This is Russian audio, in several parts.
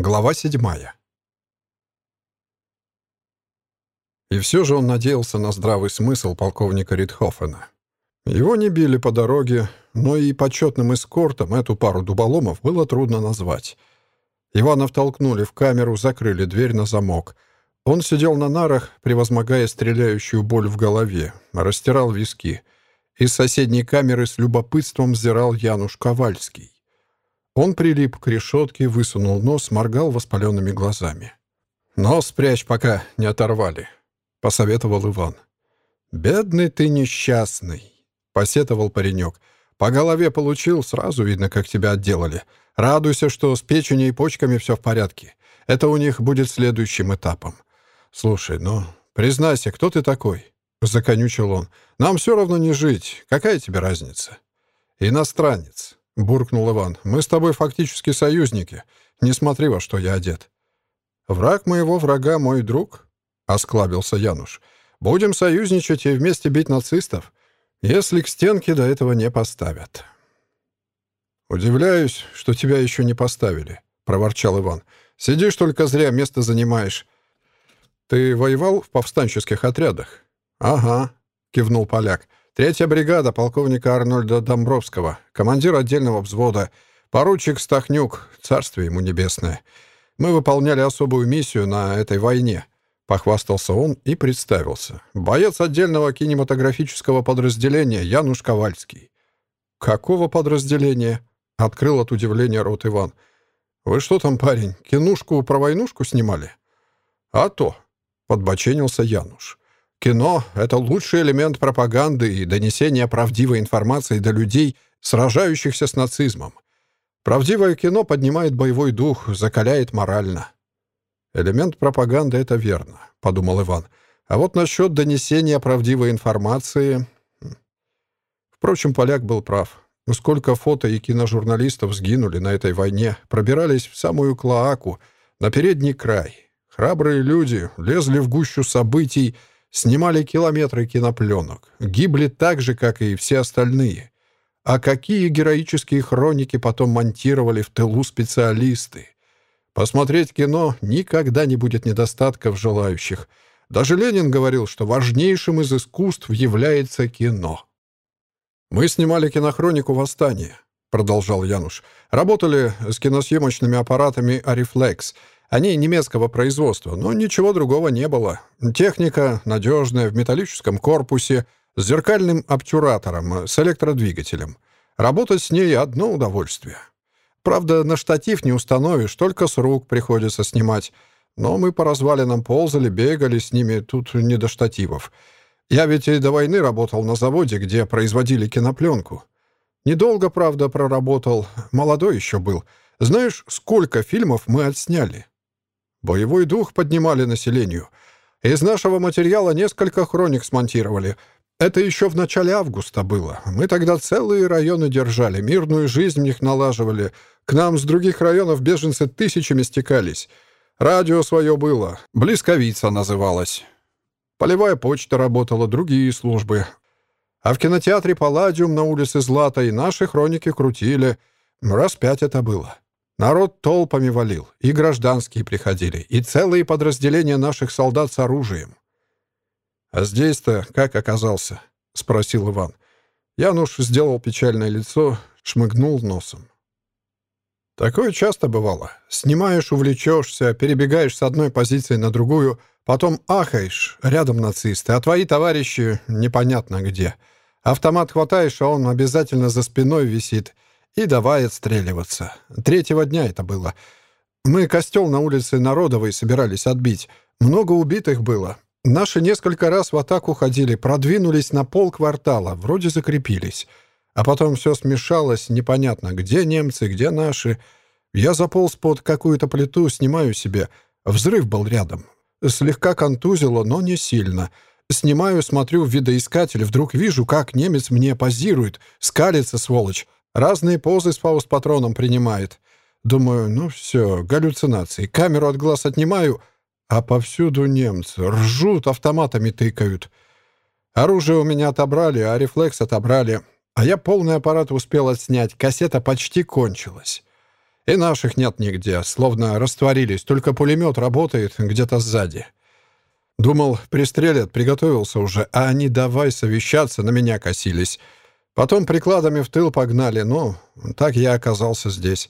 Глава седьмая. И все же он надеялся на здравый смысл полковника Ридхофена. Его не били по дороге, но и почетным эскортом эту пару дуболомов было трудно назвать. Ивана втолкнули в камеру, закрыли дверь на замок. Он сидел на нарах, превозмогая стреляющую боль в голове, растирал виски. Из соседней камеры с любопытством взирал Януш Ковальский. Он прилип к решетке, высунул нос, моргал воспаленными глазами. «Нос спрячь, пока не оторвали», — посоветовал Иван. «Бедный ты несчастный», — посетовал паренек. «По голове получил, сразу видно, как тебя отделали. Радуйся, что с печенью и почками все в порядке. Это у них будет следующим этапом. Слушай, ну, признайся, кто ты такой?» — законючил он. «Нам все равно не жить. Какая тебе разница?» «Иностранец», — буркнул Иван. «Мы с тобой фактически союзники. Не смотри, во что я одет». «Враг моего врага — мой друг», — осклабился Януш. «Будем союзничать и вместе бить нацистов, если к стенке до этого не поставят». «Удивляюсь, что тебя еще не поставили», — проворчал Иван. «Сидишь только зря, место занимаешь». «Ты воевал в повстанческих отрядах?» «Ага», — кивнул поляк. Третья бригада полковника Арнольда Домбровского, командир отдельного взвода, поручик Стахнюк, царствие ему небесное. Мы выполняли особую миссию на этой войне. Похвастался он и представился. Боец отдельного кинематографического подразделения Януш Ковальский. «Какого подразделения?» — открыл от удивления рот Иван. «Вы что там, парень, кинушку про войнушку снимали?» «А то», — подбоченился Януш. Кино — это лучший элемент пропаганды и донесения правдивой информации до людей, сражающихся с нацизмом. Правдивое кино поднимает боевой дух, закаляет морально. «Элемент пропаганды — это верно», — подумал Иван. «А вот насчет донесения правдивой информации...» хм. Впрочем, поляк был прав. Сколько фото и киножурналистов сгинули на этой войне, пробирались в самую Клоаку, на передний край. Храбрые люди лезли в гущу событий, Снимали километры кинопленок. Гибли так же, как и все остальные. А какие героические хроники потом монтировали в тылу специалисты. Посмотреть кино никогда не будет недостатков желающих. Даже Ленин говорил, что важнейшим из искусств является кино. «Мы снимали кинохронику «Восстание», — продолжал Януш. «Работали с киносъемочными аппаратами «Арифлекс», они немецкого производства, но ничего другого не было. Техника надежная, в металлическом корпусе, с зеркальным обтюратором, с электродвигателем. Работать с ней одно удовольствие. Правда, на штатив не установишь, только с рук приходится снимать. Но мы по развалинам ползали, бегали с ними, тут не до штативов. Я ведь и до войны работал на заводе, где производили кинопленку. Недолго, правда, проработал, молодой еще был. Знаешь, сколько фильмов мы отсняли? Боевой дух поднимали населению. Из нашего материала несколько хроник смонтировали. Это еще в начале августа было. Мы тогда целые районы держали, мирную жизнь в них налаживали. К нам с других районов беженцы тысячами стекались. Радио свое было. Близковица называлась. Полевая почта работала, другие службы. А в кинотеатре «Палладиум» на улице Златой наши хроники крутили. Раз пять это было. Народ толпами валил, и гражданские приходили, и целые подразделения наших солдат с оружием. «А здесь-то как оказался?» — спросил Иван. Януш сделал печальное лицо, шмыгнул носом. «Такое часто бывало. Снимаешь, увлечешься, перебегаешь с одной позиции на другую, потом ахаешь, рядом нацисты, а твои товарищи непонятно где. Автомат хватаешь, а он обязательно за спиной висит — и давай отстреливаться. Третьего дня это было. Мы костел на улице Народовой собирались отбить. Много убитых было. Наши несколько раз в атаку ходили, продвинулись на пол квартала, вроде закрепились. А потом все смешалось, непонятно, где немцы, где наши. Я заполз под какую-то плиту, снимаю себе. Взрыв был рядом. Слегка контузило, но не сильно. Снимаю, смотрю в видоискатель, вдруг вижу, как немец мне позирует, скалится, сволочь. Разные позы с фауст-патроном принимает. Думаю, ну все, галлюцинации. Камеру от глаз отнимаю, а повсюду немцы. Ржут, автоматами тыкают. Оружие у меня отобрали, а рефлекс отобрали. А я полный аппарат успел отснять. Кассета почти кончилась. И наших нет нигде, словно растворились, только пулемет работает где-то сзади. Думал, пристрелят, приготовился уже, а они давай совещаться, на меня косились. Потом прикладами в тыл погнали, ну, так я оказался здесь.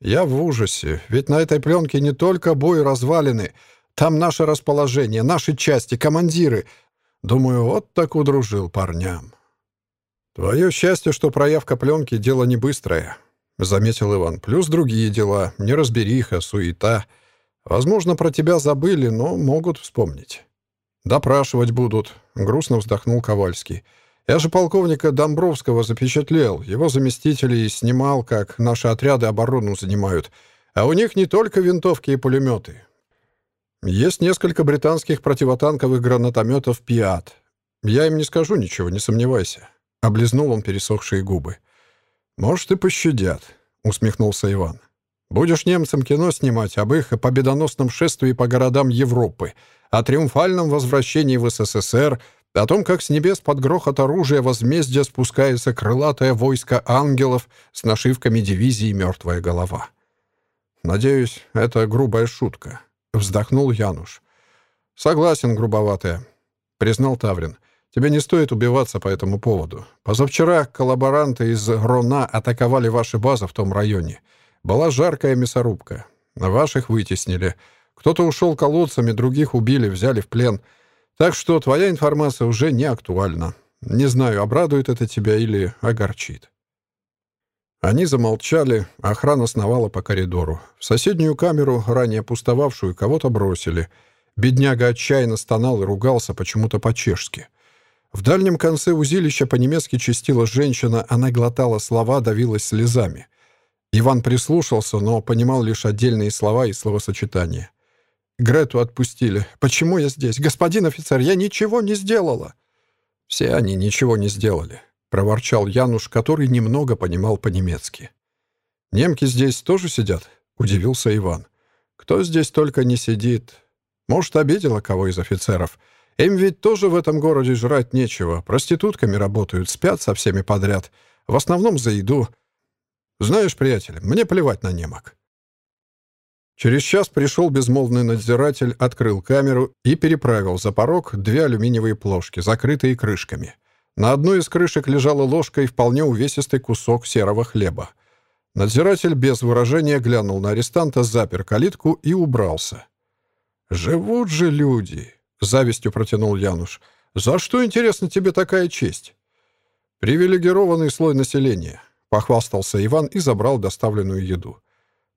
Я в ужасе, ведь на этой пленке не только бой развалины, там наше расположение, наши части, командиры. Думаю, вот так удружил парням. Твое счастье, что проявка пленки — дело не быстрое, — заметил Иван. Плюс другие дела, неразбериха, суета. Возможно, про тебя забыли, но могут вспомнить. Допрашивать будут, — грустно вздохнул Ковальский. Я же полковника Домбровского запечатлел, его заместителей снимал, как наши отряды оборону занимают. А у них не только винтовки и пулеметы. Есть несколько британских противотанковых гранатометов «Пиат». Я им не скажу ничего, не сомневайся. Облизнул он пересохшие губы. «Может, и пощадят», — усмехнулся Иван. «Будешь немцам кино снимать об их победоносном шествии по городам Европы, о триумфальном возвращении в СССР, о том, как с небес под грохот оружия возмездия спускается крылатое войско ангелов с нашивками дивизии «Мертвая голова». Надеюсь, это грубая шутка. — вздохнул Януш. «Согласен, грубоватая», — признал Таврин. «Тебе не стоит убиваться по этому поводу. Позавчера коллаборанты из Рона атаковали ваши базы в том районе. Была жаркая мясорубка. Ваших вытеснили. Кто-то ушел колодцами, других убили, взяли в плен. Так что твоя информация уже не актуальна. Не знаю, обрадует это тебя или огорчит». Они замолчали, охрана сновала по коридору. В соседнюю камеру, ранее пустовавшую, кого-то бросили. Бедняга отчаянно стонал и ругался почему-то по-чешски. В дальнем конце узилища по-немецки чистила женщина, она глотала слова, давилась слезами. Иван прислушался, но понимал лишь отдельные слова и словосочетания. «Грету отпустили. Почему я здесь? Господин офицер, я ничего не сделала!» Все они ничего не сделали. — проворчал Януш, который немного понимал по-немецки. «Немки здесь тоже сидят?» — удивился Иван. «Кто здесь только не сидит? Может, обидела кого из офицеров? Им ведь тоже в этом городе жрать нечего. Проститутками работают, спят со всеми подряд. В основном за еду. Знаешь, приятель, мне плевать на немок». Через час пришел безмолвный надзиратель, открыл камеру и переправил за порог две алюминиевые плошки, закрытые крышками. На одной из крышек лежала ложка и вполне увесистый кусок серого хлеба. Надзиратель без выражения глянул на арестанта, запер калитку и убрался. «Живут же люди!» — завистью протянул Януш. «За что, интересно, тебе такая честь?» «Привилегированный слой населения», — похвастался Иван и забрал доставленную еду.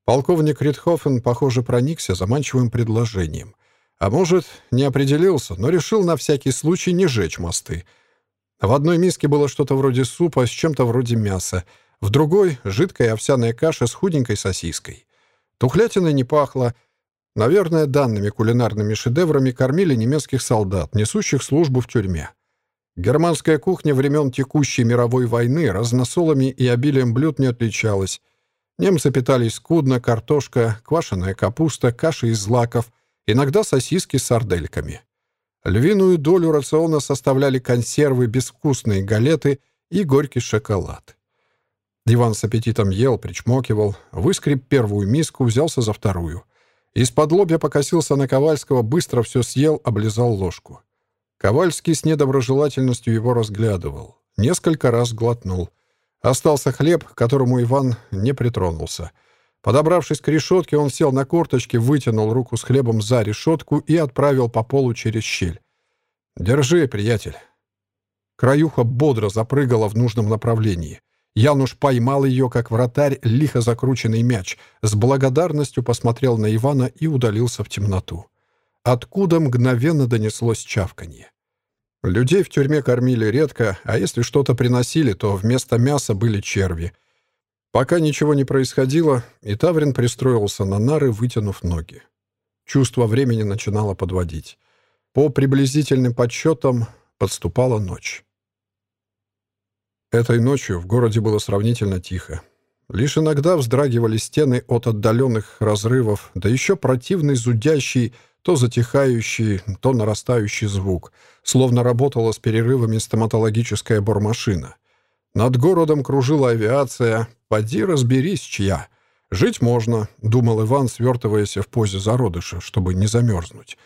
Полковник Ритхофен, похоже, проникся заманчивым предложением. А может, не определился, но решил на всякий случай не жечь мосты — в одной миске было что-то вроде супа с чем-то вроде мяса, в другой — жидкая овсяная каша с худенькой сосиской. Тухлятиной не пахло. Наверное, данными кулинарными шедеврами кормили немецких солдат, несущих службу в тюрьме. Германская кухня времен текущей мировой войны разносолами и обилием блюд не отличалась. Немцы питались скудно, картошка, квашеная капуста, каша из злаков, иногда сосиски с сардельками. Львиную долю рациона составляли консервы, безвкусные галеты и горький шоколад. Иван с аппетитом ел, причмокивал, выскреб первую миску, взялся за вторую. Из-под лобья покосился на Ковальского, быстро все съел, облизал ложку. Ковальский с недоброжелательностью его разглядывал. Несколько раз глотнул. Остался хлеб, к которому Иван не притронулся — Подобравшись к решетке, он сел на корточки, вытянул руку с хлебом за решетку и отправил по полу через щель. «Держи, приятель». Краюха бодро запрыгала в нужном направлении. Януш поймал ее, как вратарь, лихо закрученный мяч, с благодарностью посмотрел на Ивана и удалился в темноту. Откуда мгновенно донеслось чавканье. Людей в тюрьме кормили редко, а если что-то приносили, то вместо мяса были черви — Пока ничего не происходило, и Таврин пристроился на нары, вытянув ноги. Чувство времени начинало подводить. По приблизительным подсчетам подступала ночь. Этой ночью в городе было сравнительно тихо. Лишь иногда вздрагивали стены от отдаленных разрывов, да еще противный зудящий, то затихающий, то нарастающий звук, словно работала с перерывами стоматологическая бормашина. Над городом кружила авиация, поди разберись, чья. «Жить можно», — думал Иван, свертываясь в позе зародыша, чтобы не замерзнуть.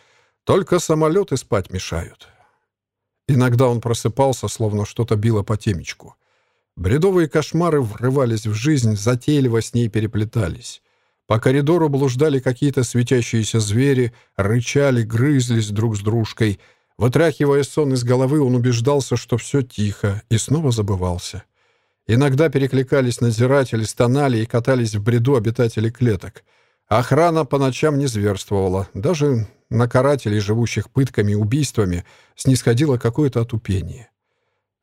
«Только самолеты спать мешают». Иногда он просыпался, словно что-то било по темечку. Бредовые кошмары врывались в жизнь, затейливо с ней переплетались. По коридору блуждали какие-то светящиеся звери, рычали, грызлись друг с дружкой. Вытряхивая сон из головы, он убеждался, что все тихо, и снова забывался. Иногда перекликались надзиратели, стонали и катались в бреду обитатели клеток. Охрана по ночам не зверствовала. Даже на карателей, живущих пытками и убийствами, снисходило какое-то отупение.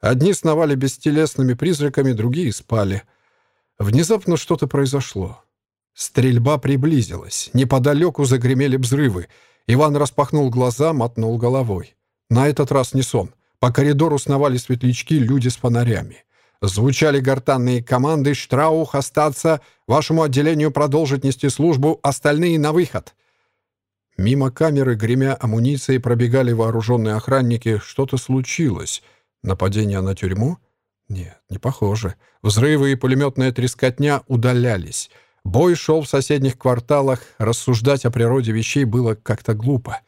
Одни сновали бестелесными призраками, другие спали. Внезапно что-то произошло. Стрельба приблизилась. Неподалеку загремели взрывы. Иван распахнул глаза, мотнул головой. На этот раз не сон. По коридору сновали светлячки, люди с фонарями. Звучали гортанные команды «Штраух, остаться! Вашему отделению продолжить нести службу, остальные на выход!» Мимо камеры, гремя амуницией, пробегали вооруженные охранники. Что-то случилось. Нападение на тюрьму? Нет, не похоже. Взрывы и пулеметная трескотня удалялись. Бой шел в соседних кварталах. Рассуждать о природе вещей было как-то глупо.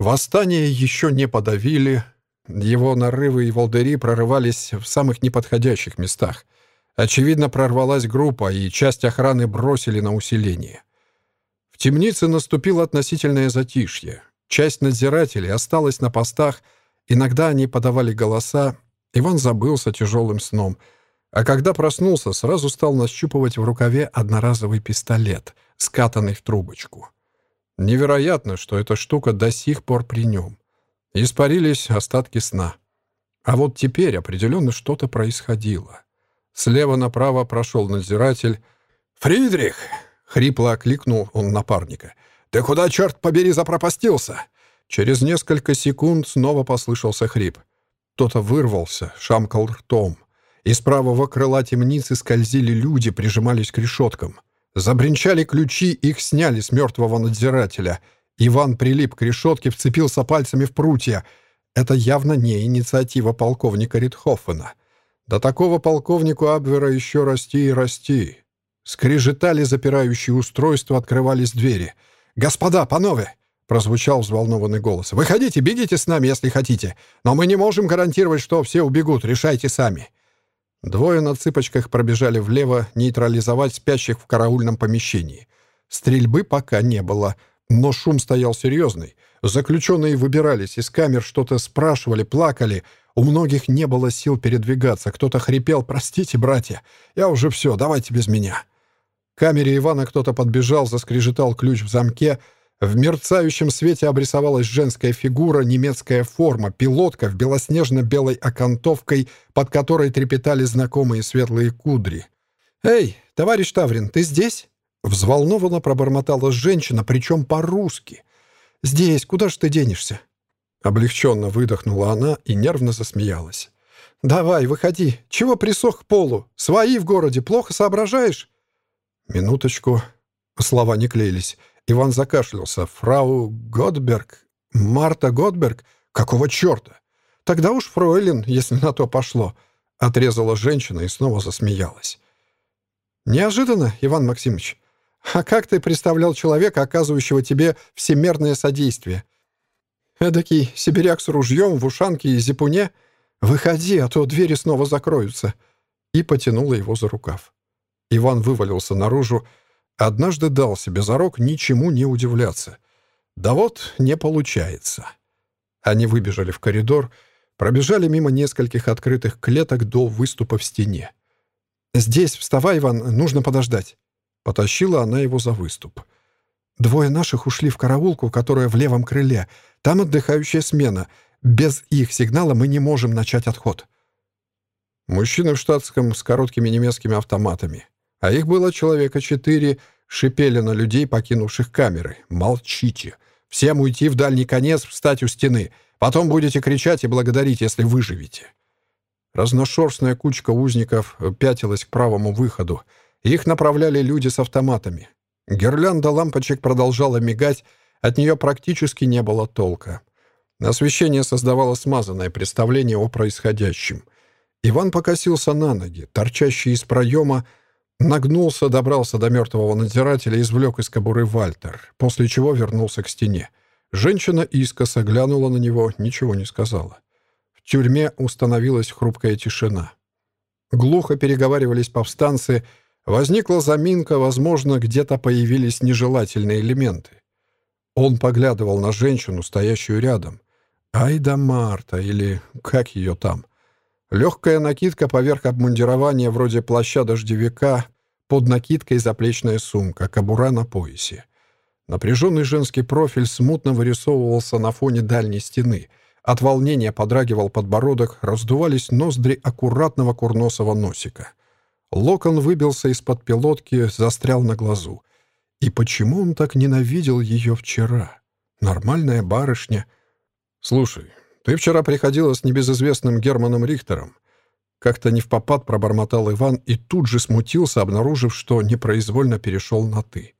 Восстание еще не подавили. Его нарывы и волдыри прорывались в самых неподходящих местах. Очевидно, прорвалась группа, и часть охраны бросили на усиление. В темнице наступило относительное затишье. Часть надзирателей осталась на постах — Иногда они подавали голоса. Иван забылся тяжелым сном. А когда проснулся, сразу стал нащупывать в рукаве одноразовый пистолет, скатанный в трубочку. Невероятно, что эта штука до сих пор при нем. Испарились остатки сна. А вот теперь определенно что-то происходило. Слева направо прошел надзиратель. «Фридрих!» — хрипло окликнул он напарника. «Ты куда, черт побери, запропастился? Через несколько секунд снова послышался хрип. Кто-то вырвался, шамкал ртом. Из правого крыла темницы скользили люди, прижимались к решеткам. Забринчали ключи, их сняли с мертвого надзирателя. Иван прилип к решетке, вцепился пальцами в прутья. Это явно не инициатива полковника Ритхофена. До такого полковнику Абвера еще расти и расти. Скрежетали запирающие устройства, открывались двери. «Господа, панове!» Прозвучал взволнованный голос. «Выходите, бегите с нами, если хотите. Но мы не можем гарантировать, что все убегут. Решайте сами». Двое на цыпочках пробежали влево, нейтрализовать спящих в караульном помещении. Стрельбы пока не было, но шум стоял серьезный. Заключенные выбирались из камер, что-то спрашивали, плакали. У многих не было сил передвигаться. Кто-то хрипел «Простите, братья, я уже все, давайте без меня». К камере Ивана кто-то подбежал, заскрежетал ключ в замке — в мерцающем свете обрисовалась женская фигура, немецкая форма, пилотка в белоснежно-белой окантовкой, под которой трепетали знакомые светлые кудри. «Эй, товарищ Таврин, ты здесь?» Взволнованно пробормотала женщина, причем по-русски. «Здесь, куда ж ты денешься?» Облегченно выдохнула она и нервно засмеялась. «Давай, выходи. Чего присох к полу? Свои в городе, плохо соображаешь?» «Минуточку». Слова не клеились. Иван закашлялся. «Фрау Готберг? Марта Готберг? Какого черта? Тогда уж фройлен, если на то пошло», — отрезала женщина и снова засмеялась. «Неожиданно, Иван Максимович. А как ты представлял человека, оказывающего тебе всемерное содействие? Эдакий сибиряк с ружьем в ушанке и зипуне? Выходи, а то двери снова закроются». И потянула его за рукав. Иван вывалился наружу, Однажды дал себе зарок ничему не удивляться. Да вот не получается. Они выбежали в коридор, пробежали мимо нескольких открытых клеток до выступа в стене. «Здесь, вставай, Иван, нужно подождать». Потащила она его за выступ. «Двое наших ушли в караулку, которая в левом крыле. Там отдыхающая смена. Без их сигнала мы не можем начать отход». Мужчины в штатском с короткими немецкими автоматами а их было человека четыре, шипели на людей, покинувших камеры. «Молчите! Всем уйти в дальний конец, встать у стены. Потом будете кричать и благодарить, если выживете». Разношерстная кучка узников пятилась к правому выходу. Их направляли люди с автоматами. Гирлянда лампочек продолжала мигать, от нее практически не было толка. Освещение создавало смазанное представление о происходящем. Иван покосился на ноги, торчащие из проема, Нагнулся, добрался до мертвого надзирателя и извлек из кобуры Вальтер, после чего вернулся к стене. Женщина искоса глянула на него, ничего не сказала. В тюрьме установилась хрупкая тишина. Глухо переговаривались повстанцы, возникла заминка, возможно, где-то появились нежелательные элементы. Он поглядывал на женщину, стоящую рядом. Айда Марта, или как ее там. Легкая накидка поверх обмундирования вроде плаща-дождевика, под накидкой заплечная сумка, кобура на поясе. Напряженный женский профиль смутно вырисовывался на фоне дальней стены. От волнения подрагивал подбородок, раздувались ноздри аккуратного курносого носика. Локон выбился из-под пилотки, застрял на глазу. И почему он так ненавидел ее вчера? Нормальная барышня. «Слушай, ты вчера приходила с небезызвестным Германом Рихтером». Как-то не в попад пробормотал Иван и тут же смутился, обнаружив, что непроизвольно перешел на «ты».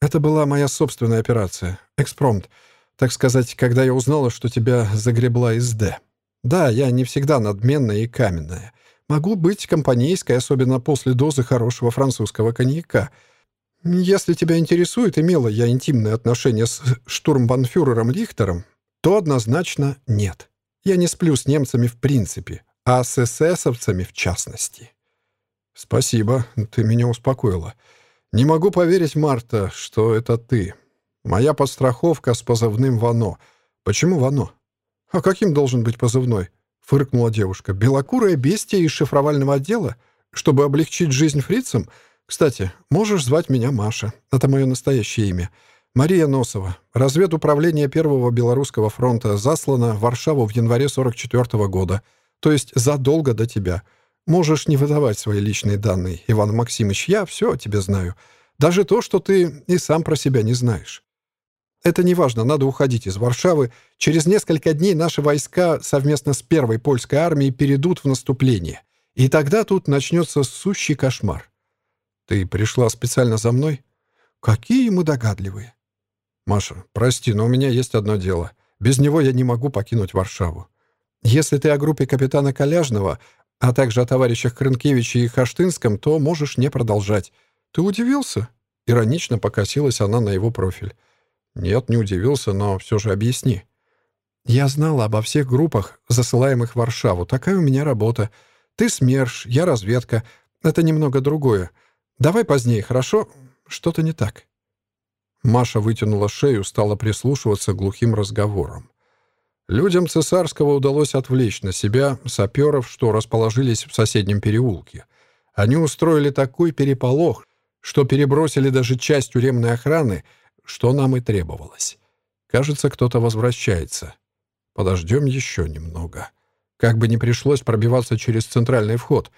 Это была моя собственная операция. Экспромт. Так сказать, когда я узнала, что тебя загребла из Д. Да, я не всегда надменная и каменная. Могу быть компанейской, особенно после дозы хорошего французского коньяка. Если тебя интересует, имела я интимные отношения с штурмбанфюрером Лихтером, то однозначно нет. Я не сплю с немцами в принципе, а с эсэсовцами в частности. Спасибо, ты меня успокоила. «Не могу поверить, Марта, что это ты. Моя подстраховка с позывным Вано. Почему Вано?» «А каким должен быть позывной?» — фыркнула девушка. «Белокурое бестия из шифровального отдела? Чтобы облегчить жизнь фрицам? Кстати, можешь звать меня Маша. Это мое настоящее имя. Мария Носова. Разведуправление Первого Белорусского фронта заслано в Варшаву в январе 44 -го года. То есть задолго до тебя. Можешь не выдавать свои личные данные, Иван Максимович, я все о тебе знаю. Даже то, что ты и сам про себя не знаешь. Это не важно, надо уходить из Варшавы. Через несколько дней наши войска совместно с Первой польской армией перейдут в наступление. И тогда тут начнется сущий кошмар. Ты пришла специально за мной? Какие мы догадливые. Маша, прости, но у меня есть одно дело. Без него я не могу покинуть Варшаву. Если ты о группе капитана Коляжного, а также о товарищах Крынкевиче и Хаштынском, то можешь не продолжать. Ты удивился?» Иронично покосилась она на его профиль. «Нет, не удивился, но все же объясни». «Я знала обо всех группах, засылаемых в Варшаву. Такая у меня работа. Ты СМЕРШ, я разведка. Это немного другое. Давай позднее, хорошо? Что-то не так». Маша вытянула шею, стала прислушиваться к глухим разговорам. Людям Цесарского удалось отвлечь на себя саперов, что расположились в соседнем переулке. Они устроили такой переполох, что перебросили даже часть тюремной охраны, что нам и требовалось. Кажется, кто-то возвращается. Подождем еще немного. Как бы ни пришлось пробиваться через центральный вход.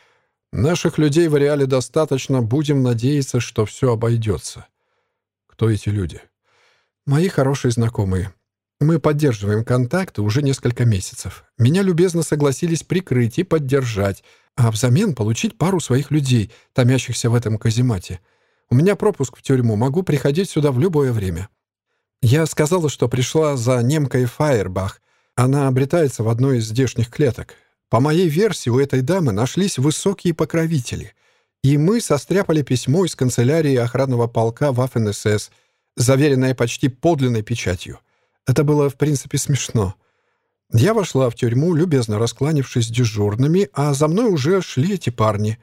Наших людей в реале достаточно, будем надеяться, что все обойдется. Кто эти люди? Мои хорошие знакомые. Мы поддерживаем контакты уже несколько месяцев. Меня любезно согласились прикрыть и поддержать, а взамен получить пару своих людей, томящихся в этом каземате. У меня пропуск в тюрьму, могу приходить сюда в любое время. Я сказала, что пришла за немкой Фаербах. Она обретается в одной из здешних клеток. По моей версии, у этой дамы нашлись высокие покровители. И мы состряпали письмо из канцелярии охранного полка Waffen-СС, заверенное почти подлинной печатью. Это было, в принципе, смешно. Я вошла в тюрьму, любезно раскланившись дежурными, а за мной уже шли эти парни.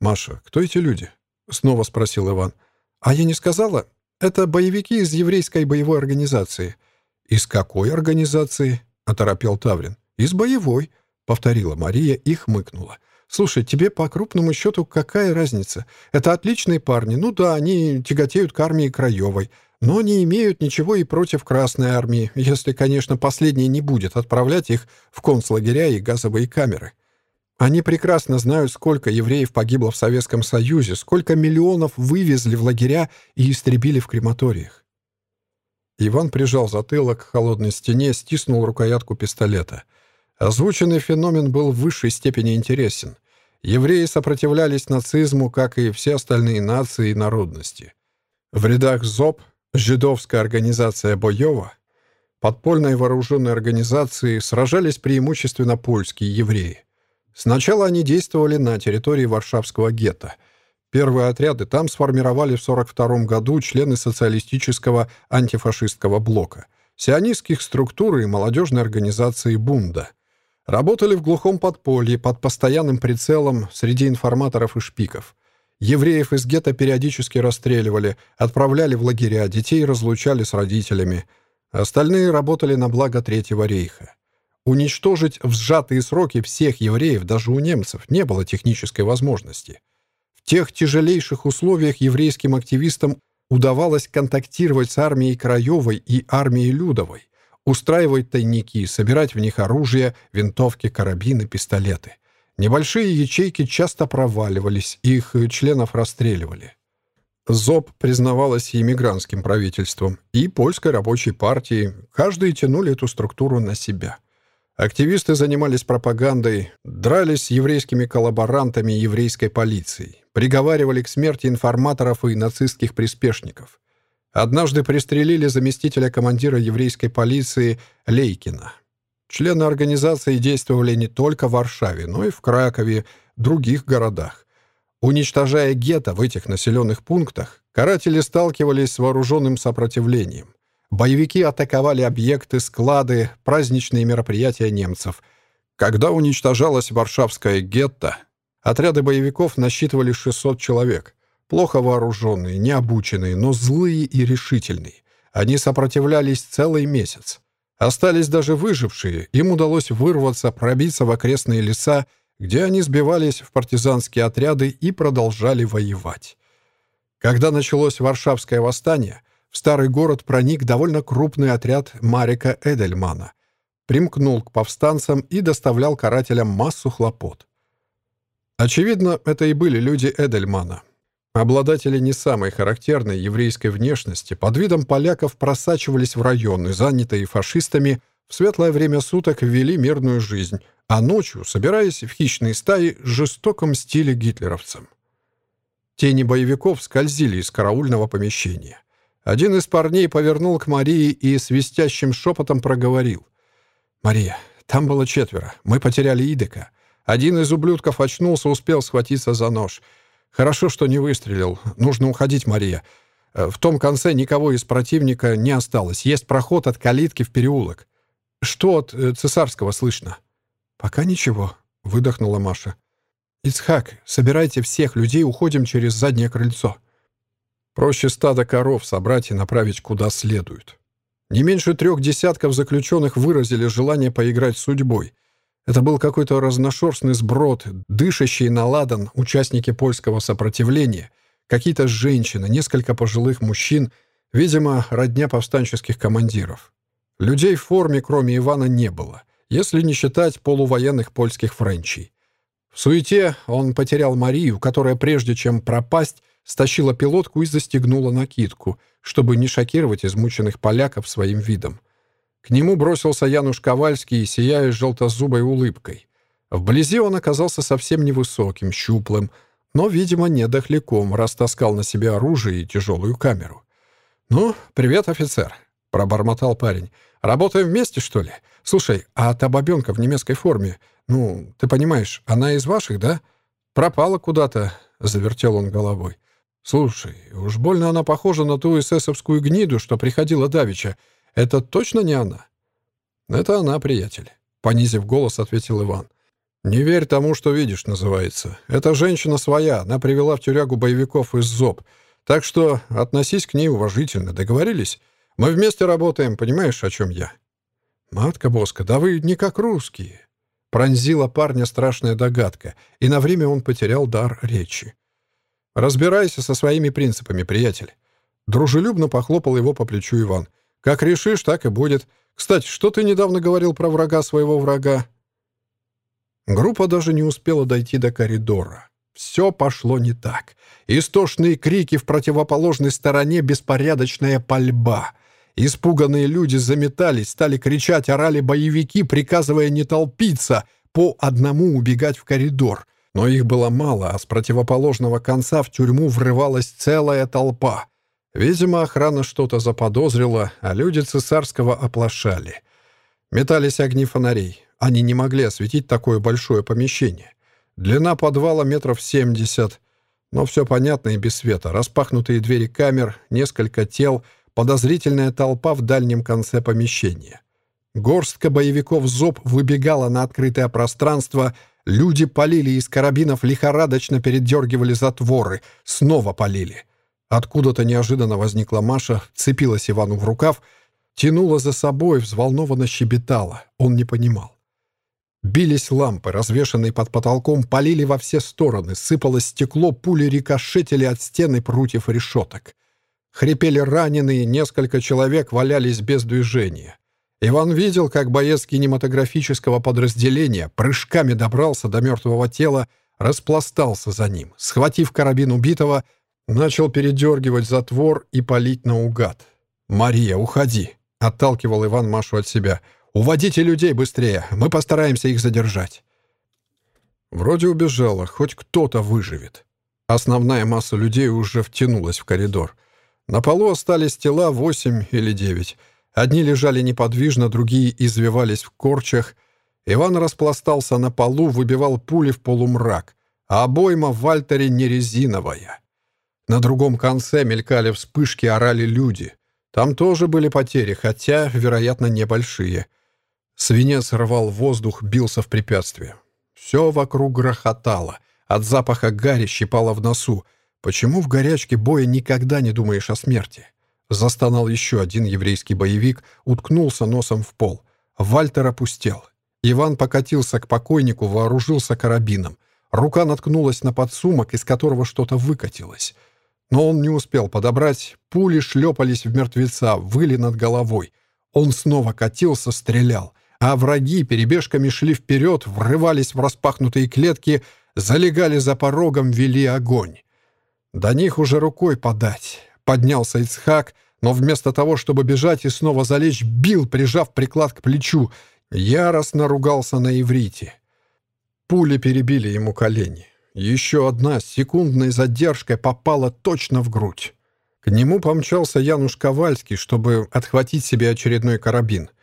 «Маша, кто эти люди?» — снова спросил Иван. «А я не сказала? Это боевики из еврейской боевой организации». «Из какой организации?» — оторопел Таврин. «Из боевой», — повторила Мария и хмыкнула. «Слушай, тебе по крупному счету какая разница? Это отличные парни. Ну да, они тяготеют к армии Краевой но не имеют ничего и против Красной Армии, если, конечно, последняя не будет отправлять их в концлагеря и газовые камеры. Они прекрасно знают, сколько евреев погибло в Советском Союзе, сколько миллионов вывезли в лагеря и истребили в крематориях. Иван прижал затылок к холодной стене, стиснул рукоятку пистолета. Озвученный феномен был в высшей степени интересен. Евреи сопротивлялись нацизму, как и все остальные нации и народности. В рядах ЗОП Жидовская организация Боева, подпольной вооруженной организации, сражались преимущественно польские евреи. Сначала они действовали на территории Варшавского гетто. Первые отряды там сформировали в 1942 году члены социалистического антифашистского блока, сионистских структур и молодежной организации «Бунда». Работали в глухом подполье под постоянным прицелом среди информаторов и шпиков. Евреев из гетто периодически расстреливали, отправляли в лагеря, детей разлучали с родителями. Остальные работали на благо Третьего рейха. Уничтожить в сжатые сроки всех евреев даже у немцев не было технической возможности. В тех тяжелейших условиях еврейским активистам удавалось контактировать с армией Краевой и армией Людовой, устраивать тайники, собирать в них оружие, винтовки, карабины, пистолеты. Небольшие ячейки часто проваливались, их членов расстреливали. ЗОП признавалась и иммигрантским правительством, и польской рабочей партией. Каждый тянули эту структуру на себя – Активисты занимались пропагандой, дрались с еврейскими коллаборантами еврейской полицией, приговаривали к смерти информаторов и нацистских приспешников. Однажды пристрелили заместителя командира еврейской полиции Лейкина. Члены организации действовали не только в Варшаве, но и в Кракове, других городах. Уничтожая гетто в этих населенных пунктах, каратели сталкивались с вооруженным сопротивлением. Боевики атаковали объекты, склады, праздничные мероприятия немцев. Когда уничтожалась Варшавская гетто, отряды боевиков насчитывали 600 человек. Плохо вооруженные, необученные, но злые и решительные. Они сопротивлялись целый месяц. Остались даже выжившие, им удалось вырваться, пробиться в окрестные леса, где они сбивались в партизанские отряды и продолжали воевать. Когда началось Варшавское восстание, в старый город проник довольно крупный отряд Марика Эдельмана, примкнул к повстанцам и доставлял карателям массу хлопот. Очевидно, это и были люди Эдельмана. Обладатели не самой характерной еврейской внешности под видом поляков просачивались в районы, занятые фашистами, в светлое время суток вели мирную жизнь, а ночью, собираясь в хищные стаи, жестоко мстили гитлеровцам. Тени боевиков скользили из караульного помещения. Один из парней повернул к Марии и свистящим шепотом проговорил. «Мария, там было четверо. Мы потеряли Идека. Один из ублюдков очнулся, успел схватиться за нож. Хорошо, что не выстрелил. Нужно уходить, Мария. В том конце никого из противника не осталось. Есть проход от калитки в переулок. Что от э, цесарского слышно?» «Пока ничего», — выдохнула Маша. «Ицхак, собирайте всех людей, уходим через заднее крыльцо». Проще стадо коров собрать и направить куда следует. Не меньше трех десятков заключенных выразили желание поиграть судьбой. Это был какой-то разношерстный сброд, дышащий на ладан участники польского сопротивления, какие-то женщины, несколько пожилых мужчин, видимо, родня повстанческих командиров. Людей в форме, кроме Ивана, не было, если не считать полувоенных польских френчей. В суете он потерял Марию, которая, прежде чем пропасть, стащила пилотку и застегнула накидку, чтобы не шокировать измученных поляков своим видом. К нему бросился Януш Ковальский, сияя желтозубой улыбкой. Вблизи он оказался совсем невысоким, щуплым, но, видимо, не дохляком, раз таскал на себе оружие и тяжелую камеру. «Ну, привет, офицер», — пробормотал парень. «Работаем вместе, что ли? Слушай, а та бабенка в немецкой форме, ну, ты понимаешь, она из ваших, да? Пропала куда-то», — завертел он головой. «Слушай, уж больно она похожа на ту эсэсовскую гниду, что приходила давеча. Это точно не она?» «Это она, приятель», — понизив голос, ответил Иван. «Не верь тому, что видишь, называется. Эта женщина своя, она привела в тюрягу боевиков из ЗОП. Так что относись к ней уважительно, договорились? Мы вместе работаем, понимаешь, о чем я?» «Матка Боска, да вы не как русские». Пронзила парня страшная догадка, и на время он потерял дар речи. «Разбирайся со своими принципами, приятель». Дружелюбно похлопал его по плечу Иван. «Как решишь, так и будет. Кстати, что ты недавно говорил про врага своего врага?» Группа даже не успела дойти до коридора. Все пошло не так. Истошные крики в противоположной стороне, беспорядочная пальба. Испуганные люди заметались, стали кричать, орали боевики, приказывая не толпиться, по одному убегать в коридор. Но их было мало, а с противоположного конца в тюрьму врывалась целая толпа. Видимо, охрана что-то заподозрила, а люди цесарского оплошали. Метались огни фонарей. Они не могли осветить такое большое помещение. Длина подвала метров семьдесят. Но все понятно и без света. Распахнутые двери камер, несколько тел, подозрительная толпа в дальнем конце помещения. Горстка боевиков ЗОП выбегала на открытое пространство, люди полили из карабинов, лихорадочно передергивали затворы, снова полили. Откуда-то неожиданно возникла Маша, цепилась Ивану в рукав, тянула за собой, взволнованно щебетала. Он не понимал. Бились лампы, развешанные под потолком, полили во все стороны, сыпалось стекло, пули рикошетили от стены прутьев решеток. Хрипели раненые, несколько человек валялись без движения. Иван видел, как боец кинематографического подразделения прыжками добрался до мертвого тела, распластался за ним, схватив карабин убитого, начал передергивать затвор и палить наугад. «Мария, уходи!» — отталкивал Иван Машу от себя — «Уводите людей быстрее, мы постараемся их задержать». Вроде убежала, хоть кто-то выживет. Основная масса людей уже втянулась в коридор. На полу остались тела восемь или девять. Одни лежали неподвижно, другие извивались в корчах. Иван распластался на полу, выбивал пули в полумрак, а обойма в Вальтере не резиновая. На другом конце мелькали вспышки, орали люди. Там тоже были потери, хотя, вероятно, небольшие — Свинец рвал воздух, бился в препятствие. Все вокруг грохотало. От запаха гари щипало в носу. Почему в горячке боя никогда не думаешь о смерти? Застонал еще один еврейский боевик, уткнулся носом в пол. Вальтер опустел. Иван покатился к покойнику, вооружился карабином. Рука наткнулась на подсумок, из которого что-то выкатилось. Но он не успел подобрать. Пули шлепались в мертвеца, выли над головой. Он снова катился, стрелял а враги перебежками шли вперед, врывались в распахнутые клетки, залегали за порогом, вели огонь. До них уже рукой подать. Поднялся Ицхак, но вместо того, чтобы бежать и снова залечь, бил, прижав приклад к плечу, яростно ругался на иврите. Пули перебили ему колени. Еще одна с секундной задержкой попала точно в грудь. К нему помчался Януш Ковальский, чтобы отхватить себе очередной карабин —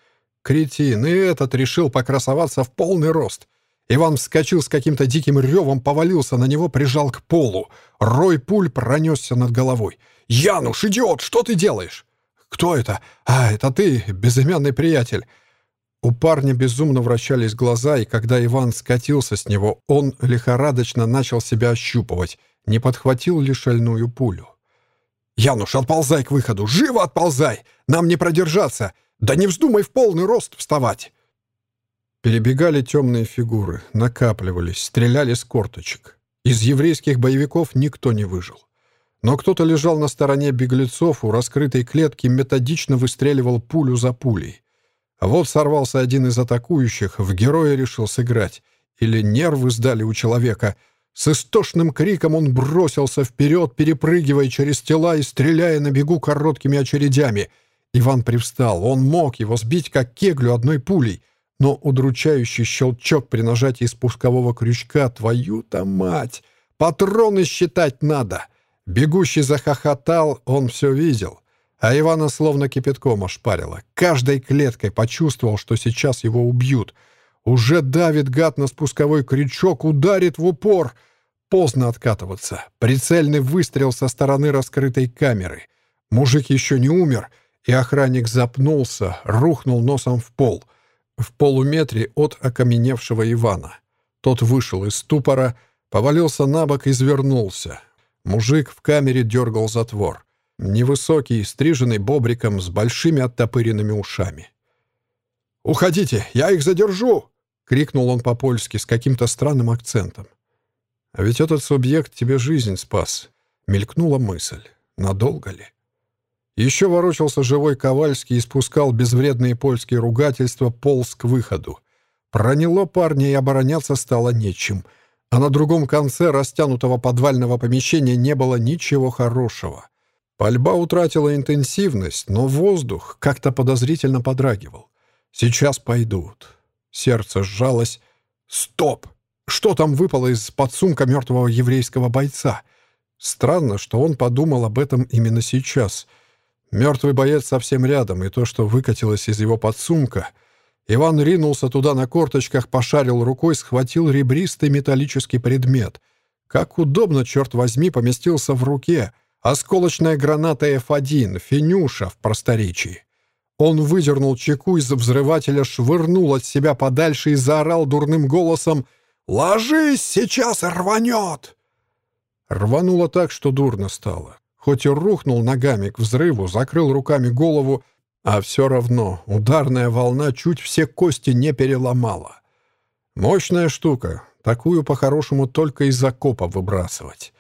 Кретин, и этот решил покрасоваться в полный рост. Иван вскочил с каким-то диким ревом, повалился на него, прижал к полу. Рой пуль пронесся над головой. «Януш, идиот, что ты делаешь?» «Кто это?» «А, это ты, безымянный приятель». У парня безумно вращались глаза, и когда Иван скатился с него, он лихорадочно начал себя ощупывать, не подхватил ли шальную пулю. «Януш, отползай к выходу! Живо отползай! Нам не продержаться! Да не вздумай в полный рост вставать!» Перебегали темные фигуры, накапливались, стреляли с корточек. Из еврейских боевиков никто не выжил. Но кто-то лежал на стороне беглецов у раскрытой клетки, методично выстреливал пулю за пулей. Вот сорвался один из атакующих, в героя решил сыграть. Или нервы сдали у человека. С истошным криком он бросился вперед, перепрыгивая через тела и стреляя на бегу короткими очередями — Иван привстал. Он мог его сбить, как кеглю, одной пулей. Но удручающий щелчок при нажатии спускового крючка «Твою-то мать! Патроны считать надо!» Бегущий захохотал, он все видел. А Ивана словно кипятком ошпарило. Каждой клеткой почувствовал, что сейчас его убьют. Уже давит гад на спусковой крючок, ударит в упор. Поздно откатываться. Прицельный выстрел со стороны раскрытой камеры. Мужик еще не умер — и охранник запнулся, рухнул носом в пол, в полуметре от окаменевшего Ивана. Тот вышел из ступора, повалился на бок и извернулся. Мужик в камере дергал затвор. Невысокий, стриженный бобриком, с большими оттопыренными ушами. «Уходите, я их задержу!» — крикнул он по-польски с каким-то странным акцентом. «А ведь этот субъект тебе жизнь спас», — мелькнула мысль. «Надолго ли?» Еще ворочался живой Ковальский и спускал безвредные польские ругательства, полз к выходу. Проняло парня, и обороняться стало нечем. А на другом конце растянутого подвального помещения не было ничего хорошего. Пальба утратила интенсивность, но воздух как-то подозрительно подрагивал. «Сейчас пойдут». Сердце сжалось. «Стоп! Что там выпало из подсумка мертвого еврейского бойца?» Странно, что он подумал об этом именно сейчас — Мертвый боец совсем рядом, и то, что выкатилось из его подсумка... Иван ринулся туда на корточках, пошарил рукой, схватил ребристый металлический предмет. Как удобно, черт возьми, поместился в руке. Осколочная граната F1, Финюша в просторечии. Он выдернул чеку из взрывателя, швырнул от себя подальше и заорал дурным голосом «Ложись, сейчас рванет!» Рвануло так, что дурно стало. Хоть и рухнул ногами к взрыву, закрыл руками голову, а все равно ударная волна чуть все кости не переломала. Мощная штука. Такую по-хорошему только из окопа выбрасывать.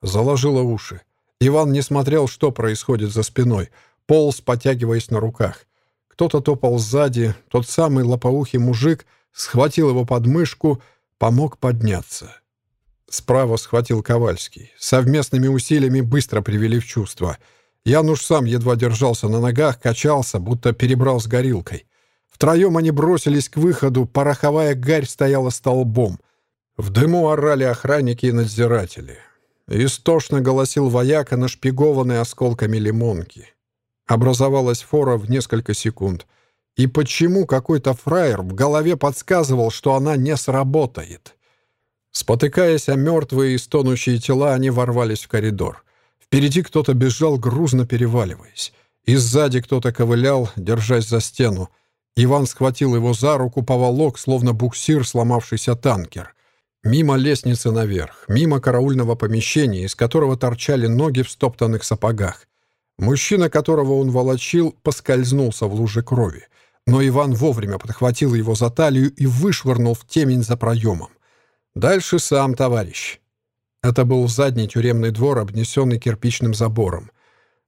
Заложила уши. Иван не смотрел, что происходит за спиной. Полз, потягиваясь на руках. Кто-то топал сзади. Тот самый лопоухий мужик схватил его под мышку, помог подняться. Справа схватил Ковальский. Совместными усилиями быстро привели в чувство — Януш сам едва держался на ногах, качался, будто перебрал с горилкой. Втроем они бросились к выходу, пороховая гарь стояла столбом. В дыму орали охранники и надзиратели. Истошно голосил вояка, нашпигованный осколками лимонки. Образовалась фора в несколько секунд. И почему какой-то фраер в голове подсказывал, что она не сработает? Спотыкаясь о мертвые и стонущие тела, они ворвались в коридор. Впереди кто-то бежал, грузно переваливаясь. И сзади кто-то ковылял, держась за стену. Иван схватил его за руку, поволок, словно буксир, сломавшийся танкер. Мимо лестницы наверх, мимо караульного помещения, из которого торчали ноги в стоптанных сапогах. Мужчина, которого он волочил, поскользнулся в луже крови. Но Иван вовремя подхватил его за талию и вышвырнул в темень за проемом. «Дальше сам, товарищ». Это был задний тюремный двор, обнесенный кирпичным забором.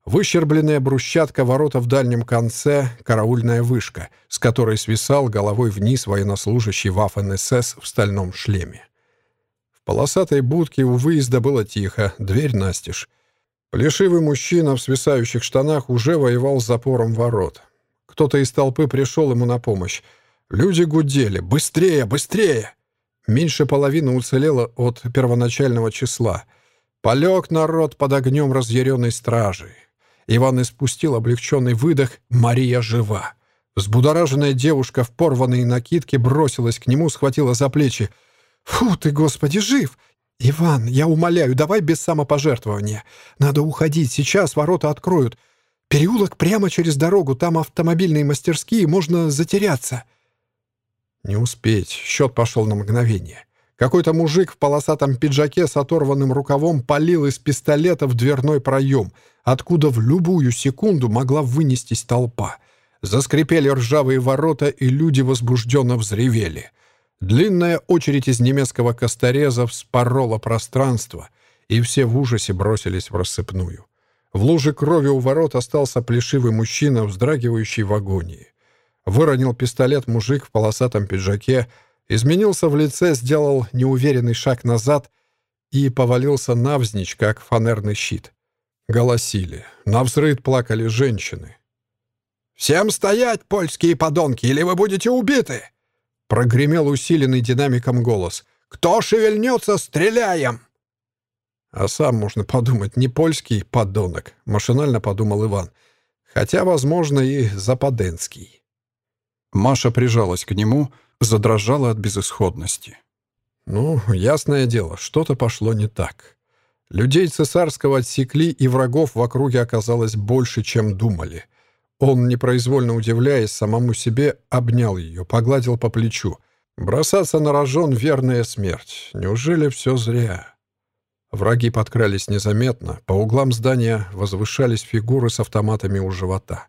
Выщербленная брусчатка, ворота в дальнем конце, караульная вышка, с которой свисал головой вниз военнослужащий Вафен-СС в стальном шлеме. Полосатой будке у выезда было тихо, дверь настежь. Плешивый мужчина в свисающих штанах уже воевал с запором ворот. Кто-то из толпы пришел ему на помощь. Люди гудели «Быстрее! Быстрее!» Меньше половины уцелело от первоначального числа. Полег народ под огнем разъяренной стражи. Иван испустил облегченный выдох «Мария жива». Взбудораженная девушка в порванной накидке бросилась к нему, схватила за плечи. «Фу ты, Господи, жив! Иван, я умоляю, давай без самопожертвования. Надо уходить, сейчас ворота откроют. Переулок прямо через дорогу, там автомобильные мастерские, можно затеряться». Не успеть. Счет пошел на мгновение. Какой-то мужик в полосатом пиджаке с оторванным рукавом палил из пистолета в дверной проем, откуда в любую секунду могла вынестись толпа. Заскрипели ржавые ворота, и люди возбужденно взревели. Длинная очередь из немецкого костореза вспорола пространство, и все в ужасе бросились в рассыпную. В луже крови у ворот остался плешивый мужчина, вздрагивающий в агонии. Выронил пистолет мужик в полосатом пиджаке, изменился в лице, сделал неуверенный шаг назад и повалился навзничь, как фанерный щит. Голосили. Навзрыд плакали женщины. «Всем стоять, польские подонки, или вы будете убиты!» Прогремел усиленный динамиком голос. «Кто шевельнется, стреляем!» А сам, можно подумать, не польский подонок, машинально подумал Иван. Хотя, возможно, и западенский. Маша прижалась к нему, задрожала от безысходности. Ну, ясное дело, что-то пошло не так. Людей цесарского отсекли, и врагов в округе оказалось больше, чем думали. Он, непроизвольно удивляясь самому себе, обнял ее, погладил по плечу. Бросаться на рожон — верная смерть. Неужели все зря? Враги подкрались незаметно. По углам здания возвышались фигуры с автоматами у живота.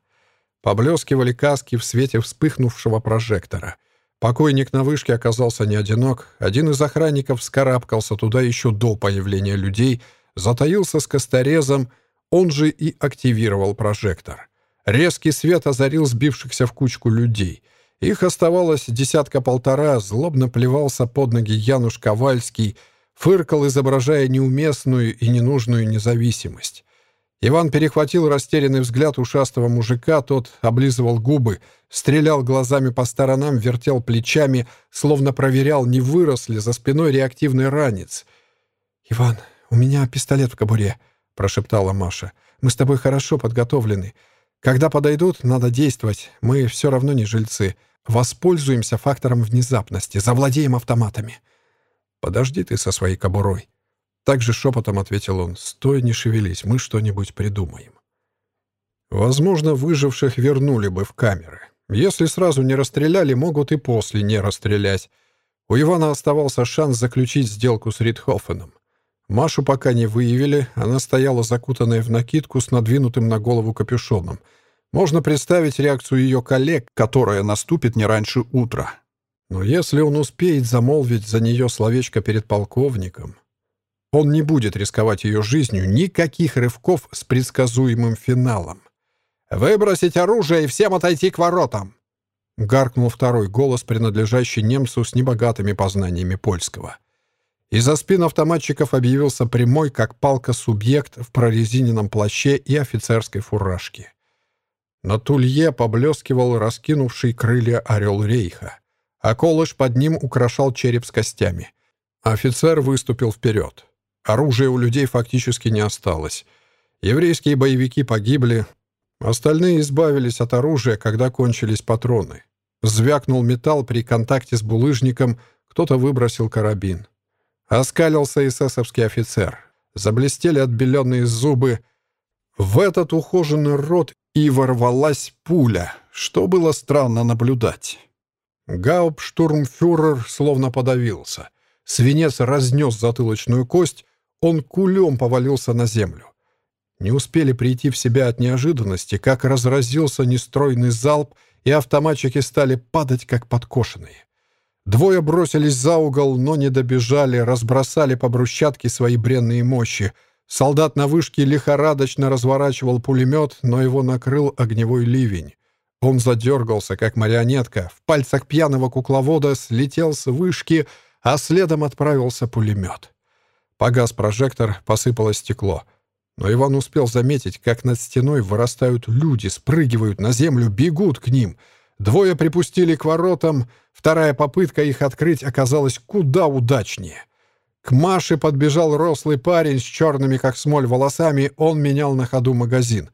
Поблескивали каски в свете вспыхнувшего прожектора. Покойник на вышке оказался не одинок. Один из охранников вскарабкался туда еще до появления людей, затаился с косторезом, он же и активировал прожектор. Резкий свет озарил сбившихся в кучку людей. Их оставалось десятка-полтора, злобно плевался под ноги Януш Ковальский, фыркал, изображая неуместную и ненужную независимость. Иван перехватил растерянный взгляд ушастого мужика, тот облизывал губы, стрелял глазами по сторонам, вертел плечами, словно проверял, не вырос ли за спиной реактивный ранец. «Иван, у меня пистолет в кобуре», — прошептала Маша. «Мы с тобой хорошо подготовлены. Когда подойдут, надо действовать. Мы все равно не жильцы. Воспользуемся фактором внезапности, завладеем автоматами». «Подожди ты со своей кобурой», Также шепотом ответил он. «Стой, не шевелись, мы что-нибудь придумаем». Возможно, выживших вернули бы в камеры. Если сразу не расстреляли, могут и после не расстрелять. У Ивана оставался шанс заключить сделку с Ридхофеном. Машу пока не выявили, она стояла закутанная в накидку с надвинутым на голову капюшоном. Можно представить реакцию ее коллег, которая наступит не раньше утра. Но если он успеет замолвить за нее словечко перед полковником, он не будет рисковать ее жизнью никаких рывков с предсказуемым финалом. «Выбросить оружие и всем отойти к воротам!» Гаркнул второй голос, принадлежащий немцу с небогатыми познаниями польского. Из-за спин автоматчиков объявился прямой, как палка, субъект в прорезиненном плаще и офицерской фуражке. На тулье поблескивал раскинувший крылья орел рейха, а колыш под ним украшал череп с костями. Офицер выступил вперед. Оружия у людей фактически не осталось. Еврейские боевики погибли, остальные избавились от оружия, когда кончились патроны. Звякнул металл при контакте с булыжником, кто-то выбросил карабин. Оскалился эсэсовский офицер. Заблестели отбеленные зубы. В этот ухоженный рот и ворвалась пуля, что было странно наблюдать. Гауптштурмфюрер словно подавился. Свинец разнес затылочную кость, он кулем повалился на землю. Не успели прийти в себя от неожиданности, как разразился нестройный залп, и автоматчики стали падать, как подкошенные. Двое бросились за угол, но не добежали, разбросали по брусчатке свои бренные мощи. Солдат на вышке лихорадочно разворачивал пулемет, но его накрыл огневой ливень. Он задергался, как марионетка. В пальцах пьяного кукловода слетел с вышки, а следом отправился пулемет. Погас прожектор, посыпалось стекло. Но Иван успел заметить, как над стеной вырастают люди, спрыгивают на землю, бегут к ним — Двое припустили к воротам, вторая попытка их открыть оказалась куда удачнее. К Маше подбежал рослый парень с черными, как смоль, волосами, он менял на ходу магазин.